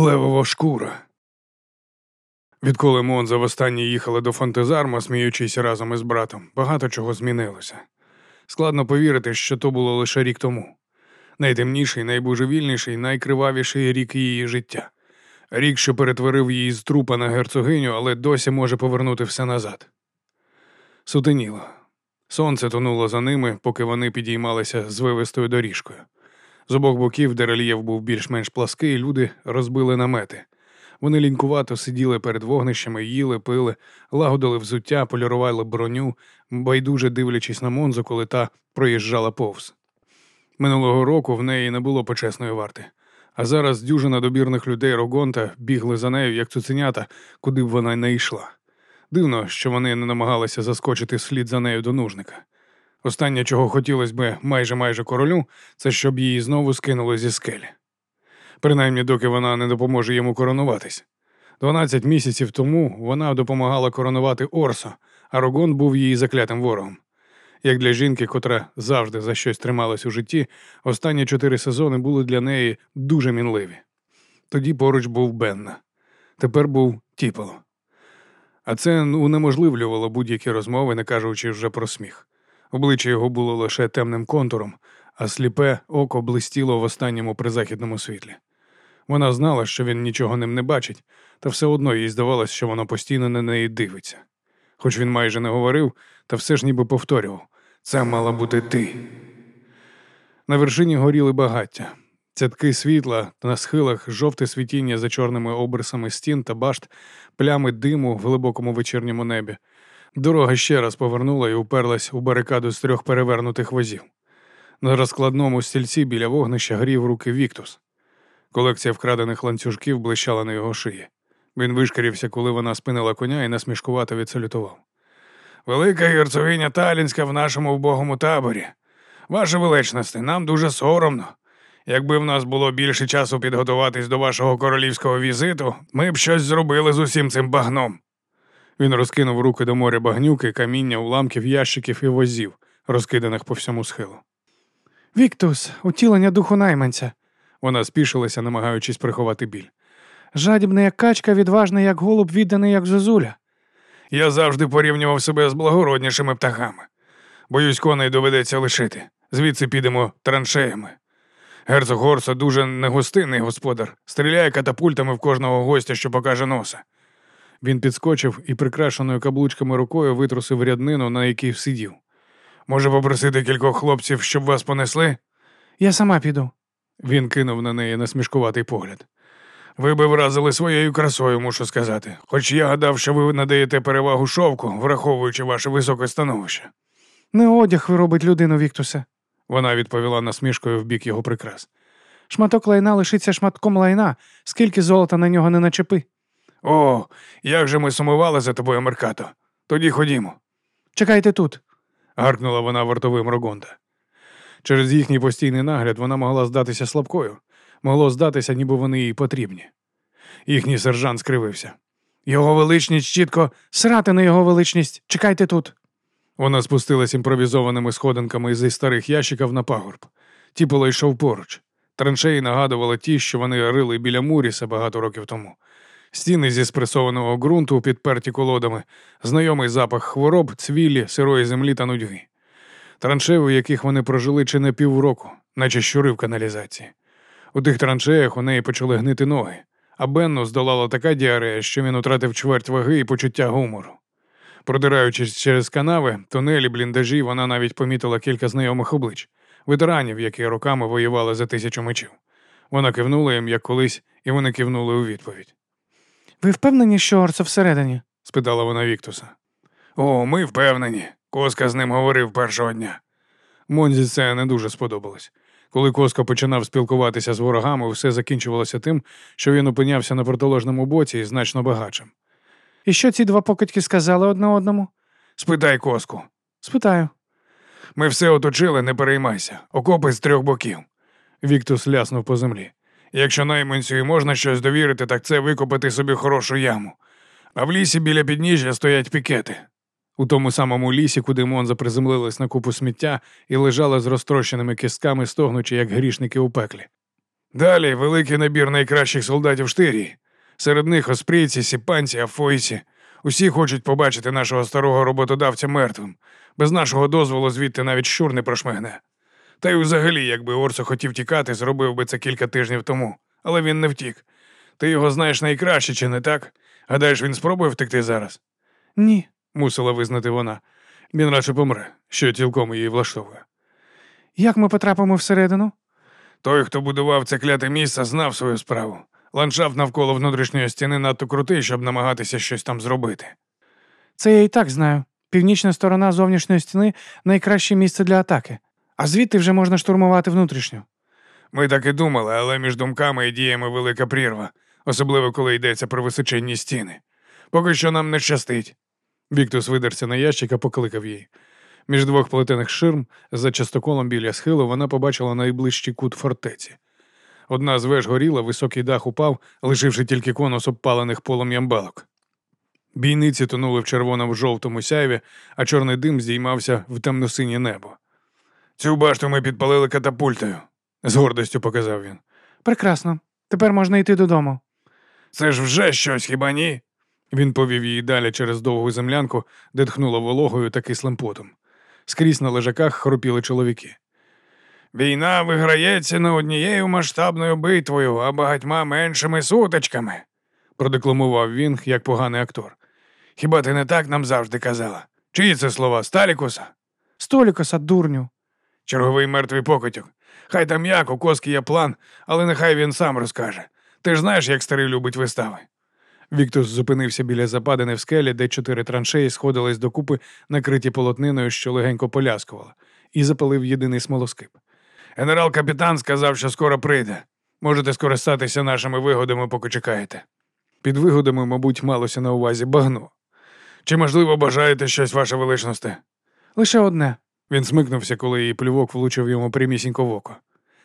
Левова шкура. Відколи Монза востаннє їхали до Фонтезарма, сміючись разом із братом, багато чого змінилося. Складно повірити, що то було лише рік тому. Найтемніший, найбожевільніший, найкривавіший рік її життя. Рік, що перетворив її з трупа на герцогиню, але досі може повернути все назад. Сутеніло. Сонце тонуло за ними, поки вони підіймалися звивистою доріжкою. З обох боків, де рельєф був більш-менш плаский, люди розбили намети. Вони лінькувато сиділи перед вогнищами, їли, пили, лагодили взуття, полірували броню, байдуже дивлячись на Монзу, коли та проїжджала повз. Минулого року в неї не було почесної варти, а зараз дюжина добірних людей Рогонта бігли за нею, як цуценята, куди б вона не йшла. Дивно, що вони не намагалися заскочити слід за нею до нужника. Останнє, чого хотілося би майже майже королю, це щоб її знову скинули зі скелі. Принаймні, доки вона не допоможе йому коронуватись. Дванадцять місяців тому вона допомагала коронувати Орсо, а Рогон був її заклятим ворогом. Як для жінки, котра завжди за щось трималась у житті, останні чотири сезони були для неї дуже мінливі. Тоді поруч був Бенна, тепер був Тіполо. А це унеможливлювало будь-які розмови, не кажучи вже про сміх. Обличчя його було лише темним контуром, а сліпе око блистіло в останньому призахідному світлі. Вона знала, що він нічого ним не бачить, та все одно їй здавалось, що воно постійно на неї дивиться. Хоч він майже не говорив, та все ж ніби повторював це мала бути ти. На вершині горіли багаття. Цятки світла, на схилах жовте світіння за чорними обрисами стін та башт, плями диму в глибокому вечірньому небі. Дорога ще раз повернула і уперлась у барикаду з трьох перевернутих возів. На розкладному стільці біля вогнища грів руки Віктус. Колекція вкрадених ланцюжків блищала на його шиї. Він вишкірився, коли вона спинила коня і насмішкувато відсалютував. Велика герцогиня Талінська в нашому вбогому таборі. Ваше величносте, нам дуже соромно. Якби в нас було більше часу підготуватись до вашого королівського візиту, ми б щось зробили з усім цим багном. Він розкинув руки до моря багнюки, каміння, уламків, ящиків і возів, розкиданих по всьому схилу. Віктус, утілення духу найманця. Вона спішилася, намагаючись приховати біль. Жадібний, як качка, відважний, як голуб, відданий, як зозуля. Я завжди порівнював себе з благороднішими птахами. Боюсь, коней доведеться лишити. Звідси підемо траншеями. Герцог Горса дуже негостинний господар, стріляє катапультами в кожного гостя, що покаже носа. Він підскочив і прикрашеною каблучками рукою витрусив ряднину, на якій сидів. Може попросити кількох хлопців, щоб вас понесли? Я сама піду. Він кинув на неї насмішкуватий погляд. Ви би вразили своєю красою, мушу сказати, хоч я гадав, що ви надаєте перевагу шовку, враховуючи ваше високе становище. Не одяг виробить людину, Віктусе. Вона відповіла насмішкою в бік його прикрас. Шматок лайна лишиться шматком лайна, скільки золота на нього не начепи. О, як же ми сумували за тобою, Меркато. Тоді ходімо. Чекайте тут. гаркнула вона вартовим Рогонда. Через їхній постійний нагляд вона могла здатися слабкою, могло здатися, ніби вони їй потрібні. Їхній сержант скривився. Його величність чітко срати на його величність. Чекайте тут. Вона спустилась імпровізованими сходинками зі старих ящиків на пагорб. Тіполо йшов поруч. Траншеї нагадували ті, що вони рили біля Муріса багато років тому. Стіни зі спресованого ґрунту, підперті колодами, знайомий запах хвороб, цвілі, сирої землі та нудьги. Траншеї, у яких вони прожили чи не півроку, наче щури в каналізації. У тих траншеях у неї почали гнити ноги, а Бенну здолала така діарея, що він утратив чверть ваги і почуття гумору. Продираючись через канави, тунелі, бліндажі, вона навіть помітила кілька знайомих облич, ветеранів, які роками воювали за тисячу мечів. Вона кивнула їм, як колись, і вони кивнули у відповідь. Ви впевнені, що Орса всередині? спитала вона Віктуса. О, ми впевнені. Коска з ним говорив першого дня. Монзі це не дуже сподобалось. Коли Коска починав спілкуватися з ворогами, все закінчувалося тим, що він опинявся на протилежному боці і значно багатшим. І що ці два покидьки сказали одне одному? Спитай коску. Спитаю. Ми все оточили, не переймайся. Окопи з трьох боків. Віктус ляснув по землі. Якщо найманцю і можна щось довірити, так це викопати собі хорошу яму. А в лісі біля підніжжя стоять пікети. У тому самому лісі, куди Монза приземлилась на купу сміття і лежала з розтрощеними кістками, стогнучи, як грішники у пеклі. Далі великий набір найкращих солдатів штирії. Серед них оспрійці, сіпанці, афойці. Усі хочуть побачити нашого старого роботодавця мертвим. Без нашого дозволу звідти навіть щур не прошмигне. Та й взагалі, якби Орсо хотів тікати, зробив би це кілька тижнів тому. Але він не втік. Ти його знаєш найкраще, чи не так? Гадаєш, він спробує втекти зараз? Ні. мусила визнати вона. Він радше помре, що цілком її влаштовує. Як ми потрапимо всередину? Той, хто будував це кляте місце, знав свою справу. Ландшафт навколо внутрішньої стіни надто крутий, щоб намагатися щось там зробити. Це я і так знаю. Північна сторона зовнішньої стіни найкраще місце для атаки, а звідти вже можна штурмувати внутрішню. Ми так і думали, але між думками і діями велика прірва, особливо коли йдеться про височенні стіни. Поки що нам не щастить. Віктус видерся на ящик, а покликав її. Між двох плетених ширм, за частоколом біля схилу, вона побачила найближчий кут фортеці. Одна з веж горіла, високий дах упав, лишивши тільки конус обпалених полум'ям балок. Бійниці тонули в червоному жовтому сяйві, а чорний дим здіймався в темно-синє небо. Цю башту ми підпалили катапультою, з гордостю показав він. Прекрасно. Тепер можна йти додому. Це ж вже щось, хіба ні? Він повів її далі через довгу землянку, де тхнуло вологою та кислим потом. Скрізь на лежаках хропіли чоловіки. Війна виграється не однією масштабною битвою, а багатьма меншими сутичками, продекламував він, як поганий актор. Хіба ти не так нам завжди казала? Чиї це слова? Сталікуса? Столікоса, дурню. Черговий мертвий покотюк. Хай там як, у коски є план, але нехай він сам розкаже. Ти ж знаєш, як старий любить вистави. Віктус зупинився біля западини в скелі, де чотири траншеї сходились докупи, накриті полотниною, що легенько поляскувала, і запалив єдиний смолоскип. Генерал-капітан сказав, що скоро прийде. Можете скористатися нашими вигодами, поки чекаєте. Під вигодами, мабуть, малося на увазі багно. Чи, можливо, бажаєте щось, ваше величносте? Лише одне. Він смикнувся, коли її плювок влучив йому прямісінько в око.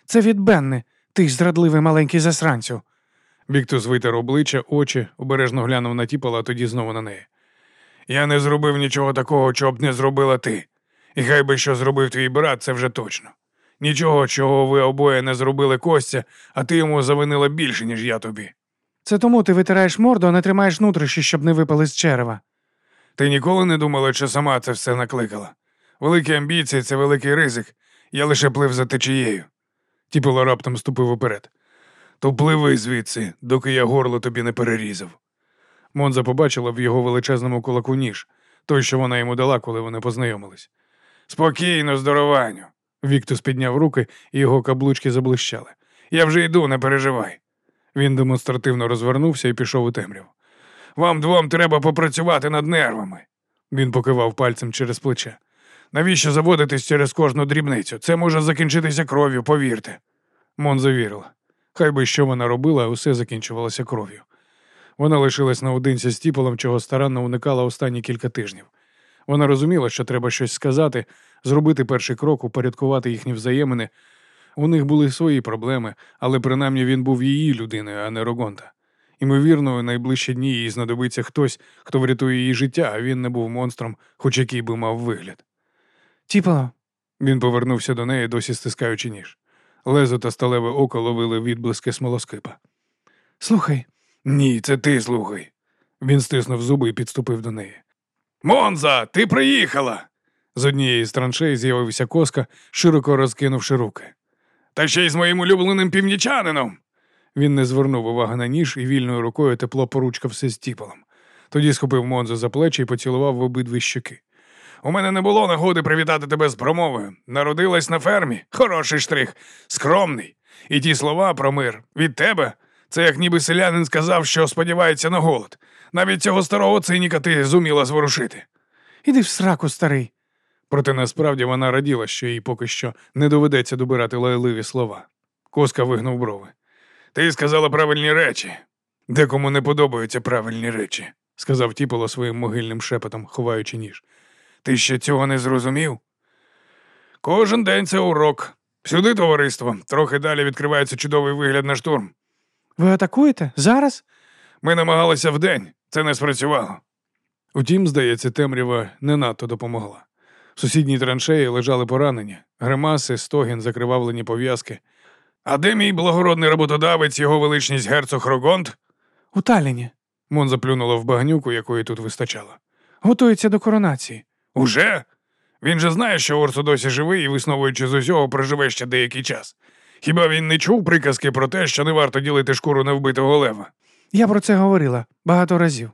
Це від Бенни. Ти ж зрадливий маленький засранцю. Віктус витер обличчя, очі, обережно глянув на тіпала, а тоді знову на неї. Я не зробив нічого такого, чого б не зробила ти. І хай би що зробив твій брат, це вже точно. Нічого, чого ви обоє не зробили Костя, а ти йому завинила більше, ніж я тобі. Це тому ти витираєш морду, а не тримаєш нутрощі, щоб не випали з черева. Ти ніколи не думала, що сама це все накликала. Великі амбіції це великий ризик. Я лише плив за течією. Тіпало раптом ступив уперед. То пливи звідси, доки я горло тобі не перерізав. Монза побачила в його величезному кулаку ніж, той, що вона йому дала, коли вони познайомились. Спокійно, здорованню. Віктус підняв руки, і його каблучки заблищали. Я вже йду, не переживай. Він демонстративно розвернувся і пішов у темряву. Вам двом треба попрацювати над нервами. Він покивав пальцем через плече. Навіщо заводитись через кожну дрібницю? Це може закінчитися кров'ю, повірте. Мон завірила. Хай би що вона робила, усе закінчувалося кров'ю. Вона лишилась наодинці з тіполом, чого старанно уникала останні кілька тижнів. Вона розуміла, що треба щось сказати, зробити перший крок, упорядкувати їхні взаємини. У них були свої проблеми, але принаймні він був її людиною, а не Рогонта. Імовірно, у найближчі дні їй знадобиться хтось, хто врятує її життя, а він не був монстром, хоч який би мав вигляд. Тіпало, Він повернувся до неї, досі стискаючи ніж. Лезо та сталеве око ловили відблиски смолоскипа. слухай, Ні, це ти слухай. Він стиснув зуби і підступив до неї. Монза, ти приїхала. З однієї з траншей з'явився коска, широко розкинувши руки. Та ще й з моїм улюбленим північанином. Він не звернув уваги на ніж і вільною рукою тепло поручкався з тіполом. Тоді схопив Монзу за плечі і поцілував в обидві щоки. У мене не було нагоди привітати тебе з промовою. Народилась на фермі. Хороший штрих, скромний. І ті слова про мир від тебе. Це як ніби селянин сказав, що сподівається на голод. Навіть цього старого циніка ти зуміла зворушити. іди в сраку, старий. Проте насправді вона раділа, що їй поки що не доведеться добирати лайливі слова. Коска вигнув брови. Ти сказала правильні речі. Декому не подобаються правильні речі, сказав Тіполо своїм могильним шепотом, ховаючи ніж. Ти ще цього не зрозумів? Кожен день це урок. Сюди, товариство, трохи далі відкривається чудовий вигляд на штурм. Ви атакуєте? Зараз? Ми намагалися вдень, це не спрацювало. Утім, здається, темрява не надто допомогла. В сусідній траншеї лежали поранені, гримаси, стогін, закривавлені пов'язки. А де мій благородний роботодавець, його величність герцог Рогонт? У Талліні. Мон заплюнула в багнюку, якої тут вистачало. Готується до коронації. Уже? Він же знає, що Орсо досі живий і, висновуючи з усього, проживе ще деякий час. Хіба він не чув приказки про те, що не варто ділити шкуру невбитого лева? Я про це говорила багато разів.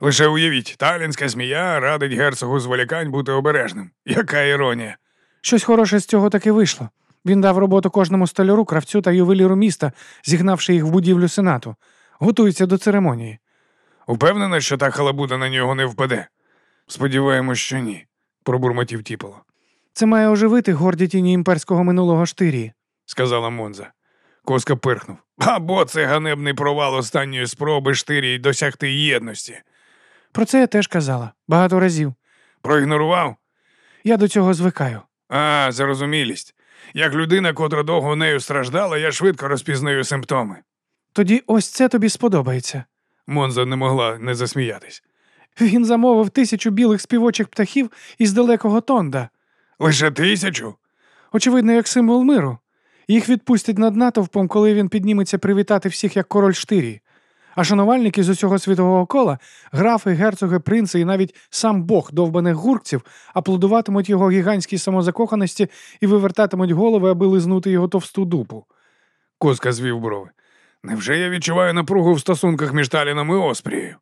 Лише уявіть, талінська змія радить герцогу зволікань бути обережним. Яка іронія. Щось хороше з цього таки вийшло. Він дав роботу кожному столяру, кравцю та ювеліру міста, зігнавши їх в будівлю сенату. Готується до церемонії. Упевнена, що та халабуда на нього не впаде. Сподіваємось, що ні, пробурмотів тіпало, Це має оживити горді тіні імперського минулого штирії. сказала Монза. Коска пирхнув. Або це ганебний провал останньої спроби штирій досягти єдності. Про це я теж казала багато разів. Проігнорував? Я до цього звикаю. А, зарозумілість. Як людина, котра довго нею страждала, я швидко розпізнаю симптоми. Тоді ось це тобі сподобається. Монза не могла не засміятись. Він замовив тисячу білих співочих птахів із далекого Тонда, Лише тисячу? очевидно, як символ миру. Їх відпустять над натовпом, коли він підніметься привітати всіх як король штирії. А шанувальники з усього світового кола, графи, герцоги, принци і навіть сам Бог довбаних гуркців аплодуватимуть його гігантській самозакоханості і вивертатимуть голови, аби лизнути його товсту дупу. Коска звів брови. Невже я відчуваю напругу в стосунках між Таліном і Оспрією?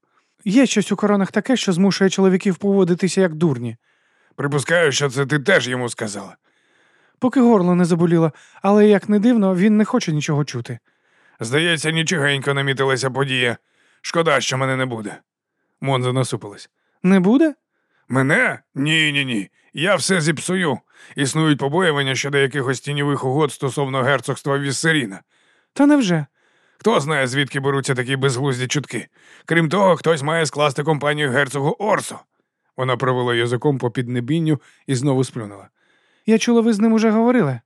Є щось у коронах таке, що змушує чоловіків поводитися як дурні. Припускаю, що це ти теж йому сказала. Поки горло не заболіло, але як не дивно, він не хоче нічого чути. Здається, нічогенько намітилася подія. Шкода, що мене не буде. Монза насупилась. Не буде? Мене? Ні, ні, ні. Я все зіпсую. Існують побоювання щодо якихось тіньових угод стосовно герцогства Віссеріна. Та невже? Хто знає, звідки беруться такі безглузді чутки. Крім того, хтось має скласти компанію герцогу Орсо. Вона провела язиком по піднебінню і знову сплюнула. Я чула, ви з ним уже говорили.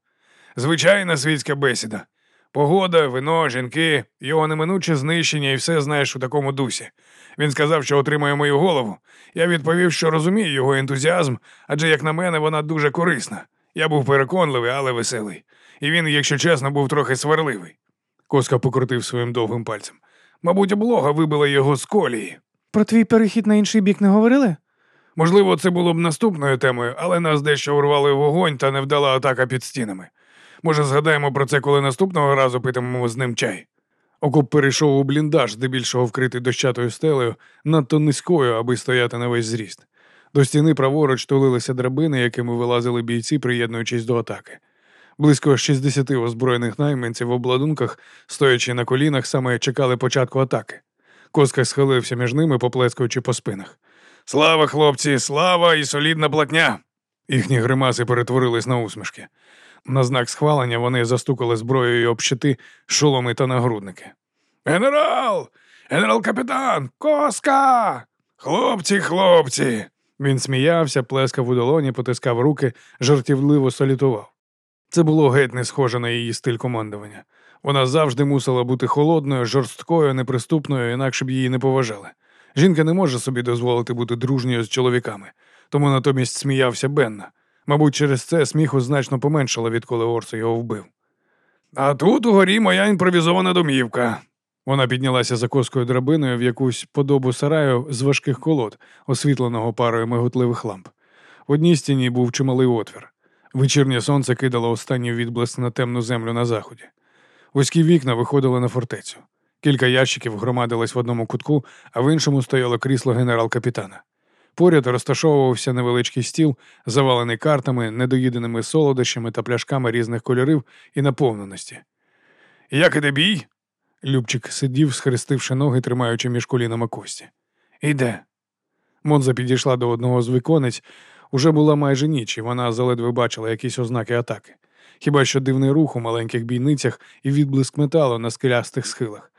Звичайна світська бесіда. Погода, вино, жінки, його неминуче знищення і все знаєш у такому дусі. Він сказав, що отримає мою голову. Я відповів, що розумію його ентузіазм, адже, як на мене, вона дуже корисна. Я був переконливий, але веселий. І він, якщо чесно, був трохи сварливий. Коска покрутив своїм довгим пальцем. Мабуть, облога вибила його з колії. Про твій перехід на інший бік не говорили? Можливо, це було б наступною темою, але нас дещо урвали вогонь та невдала атака під стінами. Може, згадаємо про це, коли наступного разу питимемо з ним чай. Окоп перейшов у бліндаж, здебільшого вкритий дощатою стелею, надто низькою, аби стояти на весь зріст. До стіни праворуч тулилися драбини, якими вилазили бійці, приєднуючись до атаки. Близько 60 озброєних найманців в обладунках, стоячи на колінах, саме чекали початку атаки. Коска схилився між ними, поплескуючи по спинах. Слава, хлопці, слава і солідна платня! Їхні гримаси перетворились на усмішки. На знак схвалення вони застукали зброєю об щити, шоломи та нагрудники. Генерал! Генерал-капітан! Коска! Хлопці, хлопці! Він сміявся, плескав у долоні, потискав руки, жартівливо салютував. Це було геть не схоже на її стиль командування. Вона завжди мусила бути холодною, жорсткою, неприступною, інакше б її не поважали. Жінка не може собі дозволити бути дружньою з чоловіками, тому натомість сміявся Бенна. Мабуть, через це сміху значно поменшало, відколи Орсо його вбив. А тут угорі моя імпровізована домівка. Вона піднялася за коскою драбиною в якусь подобу сараю з важких колод, освітленого парою миготливих ламп. В одній стіні був чималий отвір. Вечірнє сонце кидало останній відблиск на темну землю на заході. Вузькі вікна виходили на фортецю. Кілька ящиків громадились в одному кутку, а в іншому стояло крісло генерал-капітана. Поряд розташовувався невеличкий стіл, завалений картами, недоїденими солодощами та пляшками різних кольорів і наповненості. Як іде бій? Любчик сидів, схрестивши ноги, тримаючи між колінами кості. Іде. Монза підійшла до одного з віконець. Уже була майже ніч, і вона заледве бачила якісь ознаки атаки. Хіба що дивний рух у маленьких бійницях і відблиск металу на скелястих схилах.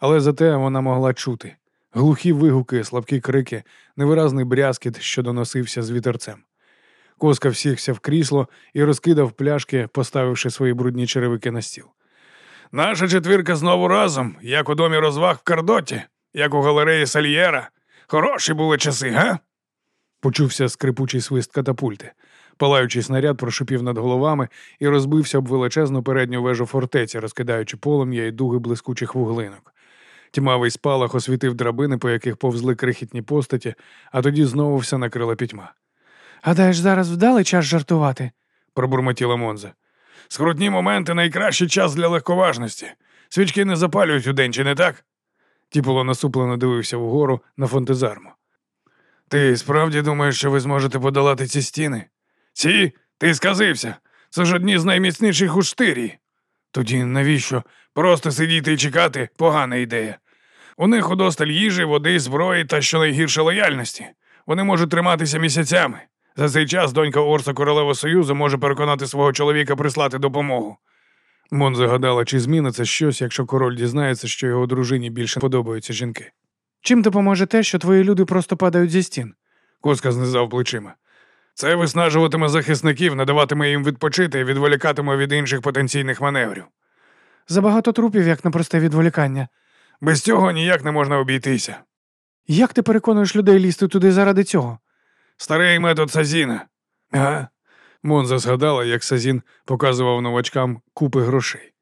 Але зате вона могла чути глухі вигуки, слабкі крики, невиразний брязкіт, що доносився з вітерцем. Коска всігся в крісло і розкидав пляшки, поставивши свої брудні черевики на стіл. Наша четвірка знову разом, як у домі розваг в Кардоті, як у галереї Сальєра. Хороші були часи, га? Почувся скрипучий свист катапульти. Палаючий снаряд прошипів над головами і розбився об величезну передню вежу фортеці, розкидаючи полум'я і дуги блискучих вуглинок. Тьмавий спалах освітив драбини, по яких повзли крихітні постаті, а тоді знову все накрила пітьма. Гадаєш, зараз вдалий час жартувати? пробурмотіла Монза. Скрутні моменти найкращий час для легковажності. Свічки не запалюють удень, чи не так? Тіполо насуплено дивився вгору на фонтезарму. Ти справді думаєш, що ви зможете подолати ці стіни? Ці? Ти сказився. Це ж одні з найміцніших у штирі. Тоді навіщо? Просто сидіти і чекати погана ідея. У них удосталь їжі, води, зброї та щонайгірше лояльності. Вони можуть триматися місяцями. За цей час донька Орса Королева Союзу може переконати свого чоловіка прислати допомогу. Мон загадала, чи зміниться щось, якщо король дізнається, що його дружині більше подобаються жінки. Чим допоможе те, що твої люди просто падають зі стін? Коска знизав плечима. Це виснажуватиме захисників, надаватиме їм відпочити і відволікатиме від інших потенційних маневрів. Забагато трупів, як на просте відволікання. Без цього ніяк не можна обійтися. Як ти переконуєш людей лізти туди заради цього? Старий метод Сазіна. А? Монза згадала, як Сазін показував новачкам купи грошей.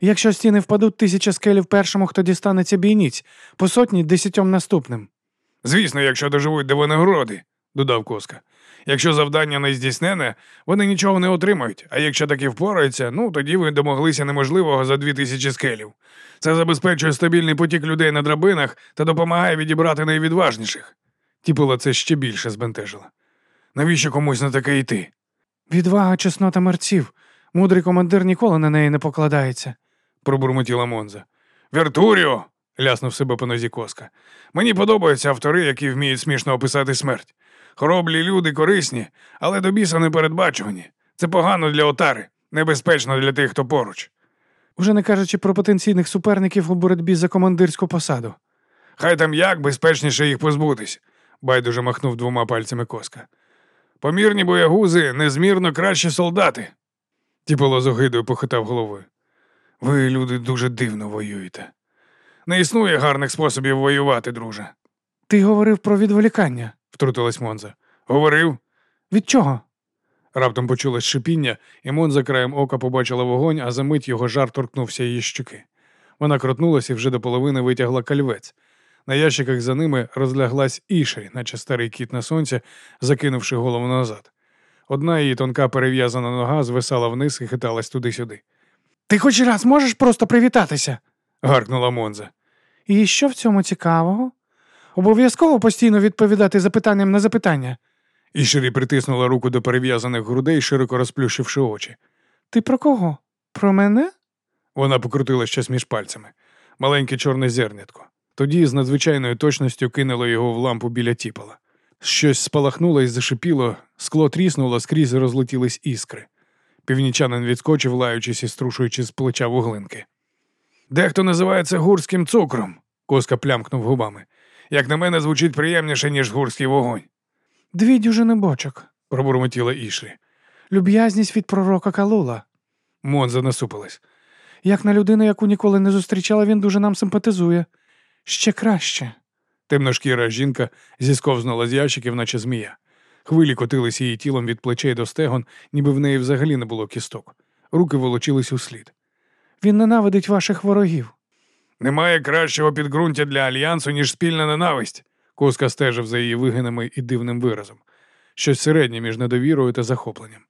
Якщо стіни впадуть тисяча скелів першому, хто дістанеться бійниць, по сотні десятьом наступним. Звісно, якщо доживуть до винагороди, додав Коска. Якщо завдання не здійснене, вони нічого не отримають, а якщо таки впораються, ну тоді ви домоглися неможливого за дві тисячі скелів. Це забезпечує стабільний потік людей на драбинах та допомагає відібрати найвідважніших. Тіпила це ще більше збентежила. Навіщо комусь на таке йти? Відвага, чеснота мерців. Мудрий командир ніколи на неї не покладається. Пробурмотіла Монза. Вертуріо. ляснув себе по нозі коска. Мені подобаються автори, які вміють смішно описати смерть. Хороблі люди корисні, але до біса не передбачувані. Це погано для отари, небезпечно для тих, хто поруч. Уже не кажучи про потенційних суперників у боротьбі за командирську посаду. Хай там як безпечніше їх позбутись, байдуже махнув двома пальцями коска. Помірні боягузи незмірно кращі солдати. Тіполо з огидою похитав головою. Ви, люди, дуже дивно воюєте. Не існує гарних способів воювати, друже, Ти говорив про відволікання. втрутилась Монза. Говорив. Від чого? Раптом почулось шипіння, і Монза краєм ока побачила вогонь, а за мить його жар торкнувся її щуки. Вона крутнулася і вже до половини витягла кальвець. На ящиках за ними розляглась ішері, наче старий кіт на сонці, закинувши голову назад. Одна її тонка перев'язана нога звисала вниз і хиталась туди-сюди. Ти хоч раз можеш просто привітатися? Гаркнула Монза. І що в цьому цікавого? Обов'язково постійно відповідати запитанням на запитання. Ішері притиснула руку до перев'язаних грудей, широко розплющивши очі. Ти про кого? Про мене? Вона покрутила щось між пальцями. Маленьке чорне зернятко. Тоді з надзвичайною точністю кинуло його в лампу біля тіпола. Щось спалахнуло і зашипіло, скло тріснуло, скрізь розлетілись іскри. Північанин відскочив, лаючись і струшуючи з плеча вуглинки. Дехто називає це гурським цукром, коска плямкнув губами. Як на мене, звучить приємніше, ніж гурський вогонь, Дві дюжини бочок. пробурмотіла Ішрі. Люб'язність від пророка Калула. Монза насупилась. Як на людину, яку ніколи не зустрічала, він дуже нам симпатизує. Ще краще. Темношкіра жінка зісковзнула з ящиків, наче змія. Хвилі котились її тілом від плечей до стегон, ніби в неї взагалі не було кісток. Руки волочились у слід. Він ненавидить ваших ворогів. Немає кращого підґрунтя для альянсу, ніж спільна ненависть. Коска стежив за її вигинами і дивним виразом. Щось середнє між недовірою та захопленням.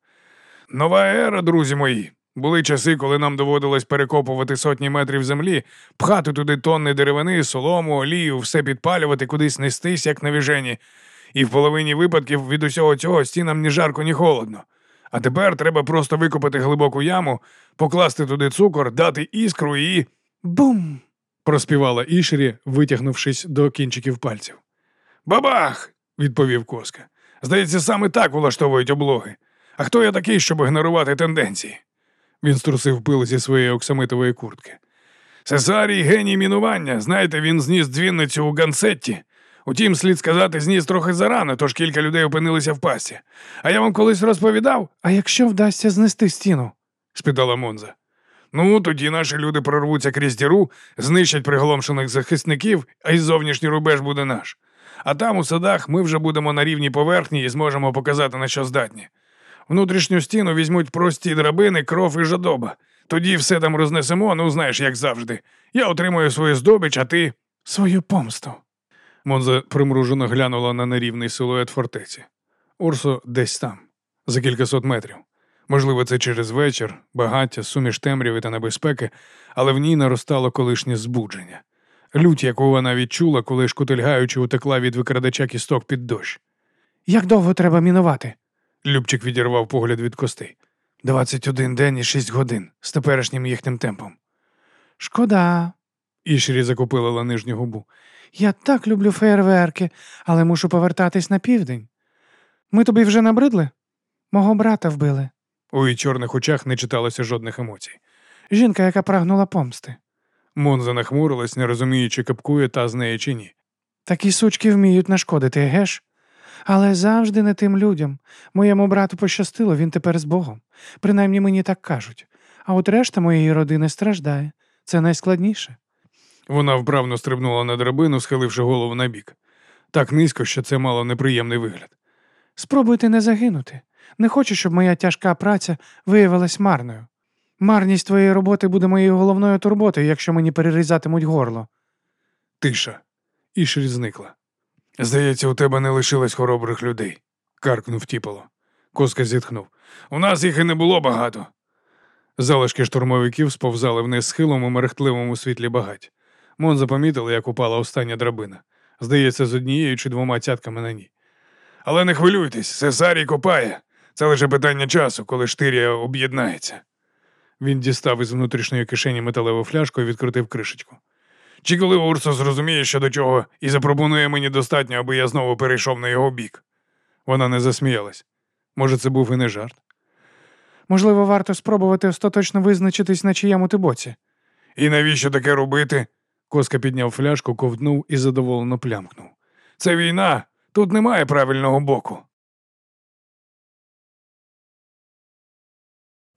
Нова ера, друзі мої. Були часи, коли нам доводилось перекопувати сотні метрів землі, пхати туди тонни деревини, солому, олію, все підпалювати, кудись нестись, як на віжені. І в половині випадків від усього цього стінам ні жарко, ні холодно. А тепер треба просто викопати глибоку яму, покласти туди цукор, дати іскру і. Бум! проспівала Ішері, витягнувшись до кінчиків пальців. Бабах! відповів Коска. Здається, саме так влаштовують облоги. А хто я такий, щоб ігнорувати тенденції? Він струсив пил зі своєї оксамитової куртки. Цесарій геній мінування. Знаєте, він зніс дзвінницю у Гансетті. Утім, слід сказати, зніс трохи зарано, тож кілька людей опинилися в пасті. А я вам колись розповідав? А якщо вдасться знести стіну? спитала Монза. Ну, тоді наші люди прорвуться крізь діру, знищать приголомшених захисників, а й зовнішній рубеж буде наш. А там, у садах, ми вже будемо на рівній поверхні і зможемо показати, на що здатні. Внутрішню стіну візьмуть прості драбини, кров і жадоба. Тоді все там рознесемо, ну знаєш, як завжди. Я отримую свою здобич, а ти Свою помсту. Монза примружено глянула на нерівний силует фортеці. Урсо десь там, за кількасот метрів. Можливо, це через вечір, багаття, суміш темряви та небезпеки, але в ній наростало колишнє збудження. Лють, яку вона відчула, коли шкутильгаючи утекла від викрадача кісток під дощ. Як довго треба мінувати? Любчик відірвав погляд від костей. Двадцять один день і шість годин з теперішнім їхнім темпом. Шкода. Ішрі закупила нижню губу. Я так люблю феєрверки, але мушу повертатись на південь. Ми тобі вже набридли? Мого брата вбили. У її чорних очах не читалося жодних емоцій. Жінка, яка прагнула помсти. Монза нахмурилась, не розуміючи, капкує та з неї чи ні. Такі сучки вміють нашкодити, геш? Але завжди не тим людям. Моєму брату пощастило, він тепер з Богом. Принаймні мені так кажуть. А от решта моєї родини страждає. Це найскладніше. Вона вправно стрибнула на драбину, схиливши голову на бік. Так низько, що це мало неприємний вигляд. Спробуйте не загинути. Не хочу, щоб моя тяжка праця виявилась марною. Марність твоєї роботи буде моєю головною турботою, якщо мені перерізатимуть горло. Тиша. Ішрі зникла. Здається, у тебе не лишилось хоробрих людей, каркнув тіпало. Коска зітхнув. У нас їх і не було багато. Залишки штурмовиків сповзали вниз схилом у мерехтливому світлі багать. Мон запомітила, як упала остання драбина. Здається, з однією чи двома цятками на ній. Але не хвилюйтесь, Сесарій копає. Це лише питання часу, коли штирія об'єднається. Він дістав із внутрішньої кишені металеву фляжку і відкрутив кришечку. Чи коли Урсо зрозуміє, що до чого, і запропонує мені достатньо, аби я знову перейшов на його бік. Вона не засміялась. Може, це був і не жарт. Можливо, варто спробувати остаточно визначитись, на чиєму ти боці. І навіщо таке робити? Коска підняв фляжку, ковтнув і задоволено плямкнув. Це війна, тут немає правильного боку.